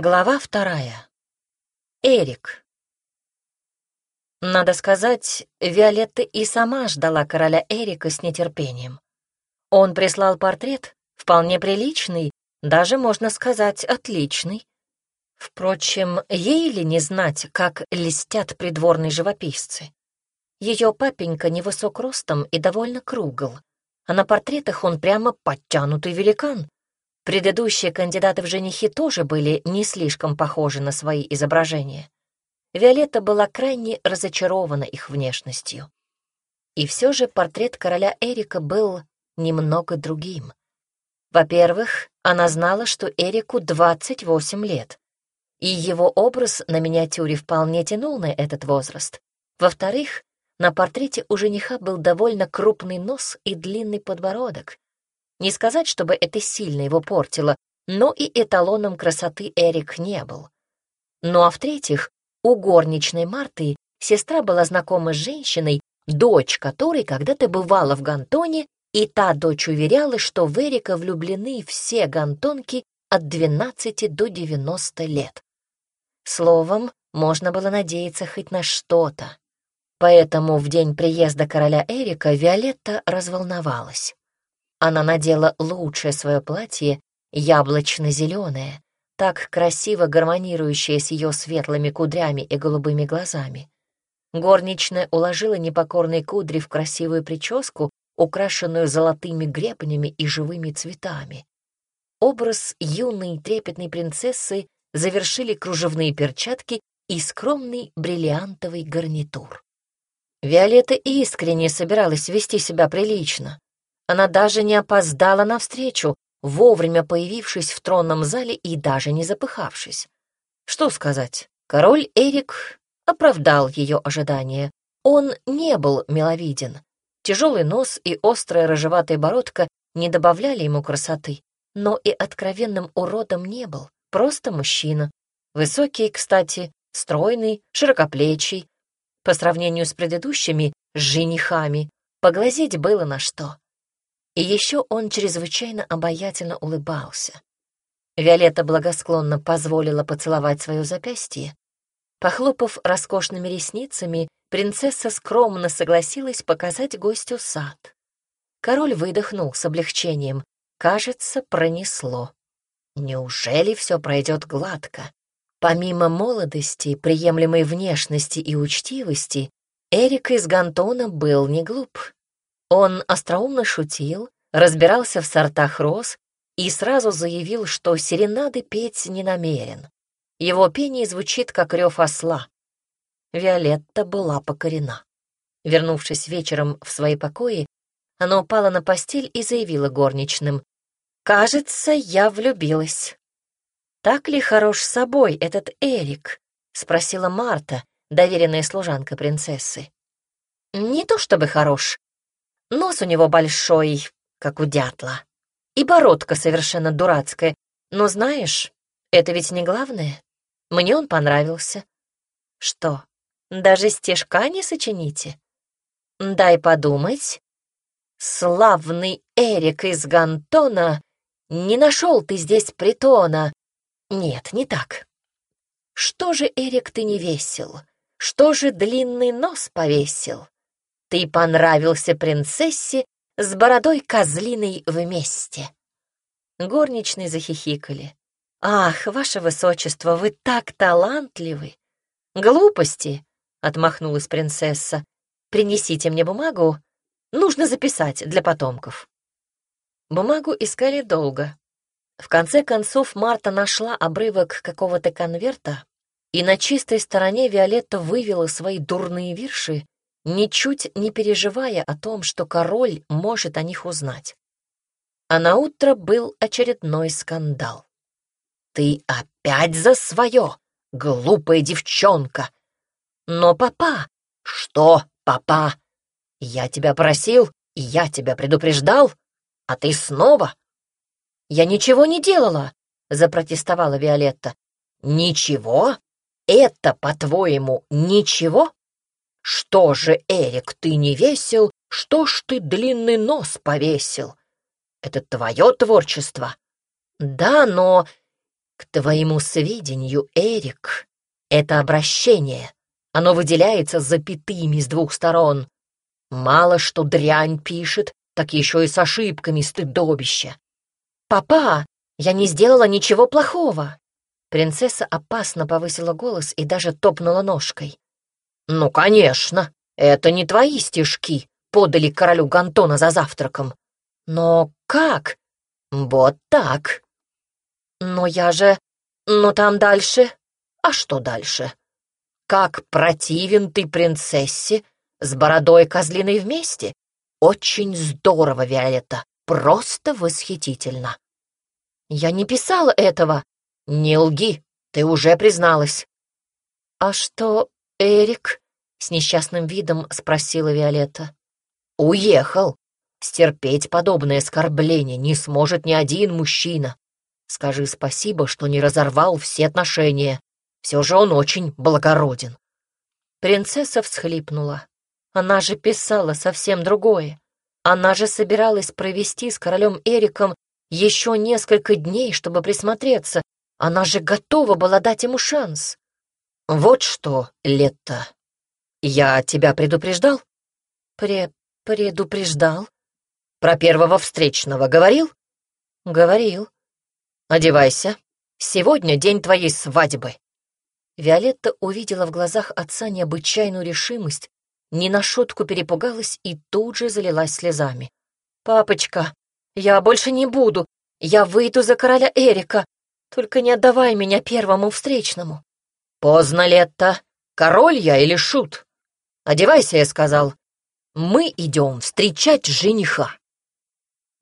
Глава вторая. Эрик. Надо сказать, Виолетта и сама ждала короля Эрика с нетерпением. Он прислал портрет, вполне приличный, даже, можно сказать, отличный. Впрочем, ей ли не знать, как листят придворные живописцы? Ее папенька невысок ростом и довольно кругл, а на портретах он прямо подтянутый великан, Предыдущие кандидаты в женихи тоже были не слишком похожи на свои изображения. Виолетта была крайне разочарована их внешностью. И все же портрет короля Эрика был немного другим. Во-первых, она знала, что Эрику 28 лет, и его образ на миниатюре вполне тянул на этот возраст. Во-вторых, на портрете у жениха был довольно крупный нос и длинный подбородок, не сказать, чтобы это сильно его портило, но и эталоном красоты Эрик не был. Ну а в-третьих, у горничной Марты сестра была знакома с женщиной, дочь которой когда-то бывала в Гантоне, и та дочь уверяла, что в Эрика влюблены все гантонки от 12 до 90 лет. Словом, можно было надеяться хоть на что-то. Поэтому в день приезда короля Эрика Виолетта разволновалась. Она надела лучшее свое платье, яблочно-зеленое, так красиво гармонирующее с ее светлыми кудрями и голубыми глазами. Горничная уложила непокорные кудри в красивую прическу, украшенную золотыми гребнями и живыми цветами. Образ юной трепетной принцессы завершили кружевные перчатки и скромный бриллиантовый гарнитур. Виолетта искренне собиралась вести себя прилично. Она даже не опоздала навстречу, вовремя появившись в тронном зале и даже не запыхавшись. Что сказать, король Эрик оправдал ее ожидания. Он не был миловиден. Тяжелый нос и острая рыжеватая бородка не добавляли ему красоты, но и откровенным уродом не был, просто мужчина. Высокий, кстати, стройный, широкоплечий. По сравнению с предыдущими женихами, поглазеть было на что. И еще он чрезвычайно обаятельно улыбался. Виолетта благосклонно позволила поцеловать свое запястье. Похлопав роскошными ресницами, принцесса скромно согласилась показать гостю сад. Король выдохнул с облегчением. Кажется, пронесло. Неужели все пройдет гладко? Помимо молодости, приемлемой внешности и учтивости, Эрик из Гантона был не глуп. Он остроумно шутил, разбирался в сортах роз и сразу заявил, что серенады петь не намерен. Его пение звучит, как рев осла. Виолетта была покорена. Вернувшись вечером в свои покои, она упала на постель и заявила горничным. «Кажется, я влюбилась». «Так ли хорош собой этот Эрик?» — спросила Марта, доверенная служанка принцессы. «Не то чтобы хорош, Нос у него большой, как у дятла. И бородка совершенно дурацкая. Но знаешь, это ведь не главное. Мне он понравился. Что, даже стежка не сочините? Дай подумать. Славный Эрик из Гантона, не нашел ты здесь притона. Нет, не так. Что же, Эрик, ты не весел? Что же длинный нос повесил? Ты понравился принцессе с бородой козлиной вместе. Горничные захихикали. «Ах, ваше высочество, вы так талантливы!» «Глупости!» — отмахнулась принцесса. «Принесите мне бумагу. Нужно записать для потомков». Бумагу искали долго. В конце концов Марта нашла обрывок какого-то конверта, и на чистой стороне Виолетта вывела свои дурные вирши ничуть не переживая о том, что король может о них узнать. А на утро был очередной скандал. «Ты опять за свое, глупая девчонка!» «Но папа...» «Что, папа? Я тебя просил, и я тебя предупреждал, а ты снова...» «Я ничего не делала», — запротестовала Виолетта. «Ничего? Это, по-твоему, ничего?» Что же, Эрик, ты не весел? Что ж ты длинный нос повесил? Это твое творчество? Да, но... К твоему сведению, Эрик, это обращение. Оно выделяется запятыми с двух сторон. Мало что дрянь пишет, так еще и с ошибками стыдобища. «Папа, я не сделала ничего плохого!» Принцесса опасно повысила голос и даже топнула ножкой. «Ну, конечно, это не твои стишки», — подали королю Гантона за завтраком. «Но как?» «Вот так». «Но я же... Но там дальше...» «А что дальше?» «Как противен ты принцессе с бородой козлиной вместе? Очень здорово, Виолетта, просто восхитительно». «Я не писала этого». «Не лги, ты уже призналась». «А что, Эрик?» — с несчастным видом спросила Виолетта. «Уехал. Стерпеть подобное оскорбление не сможет ни один мужчина. Скажи спасибо, что не разорвал все отношения. Все же он очень благороден». Принцесса всхлипнула. Она же писала совсем другое. Она же собиралась провести с королем Эриком еще несколько дней, чтобы присмотреться. Она же готова была дать ему шанс. Вот что, Летта, я тебя предупреждал? Пре... предупреждал? Про первого встречного говорил? Говорил. Одевайся. Сегодня день твоей свадьбы. Виолетта увидела в глазах отца необычайную решимость, не на шутку перепугалась и тут же залилась слезами. «Папочка, я больше не буду. Я выйду за короля Эрика. Только не отдавай меня первому встречному». «Поздно, Летта. Король я или шут? Одевайся, я сказал. Мы идем встречать жениха».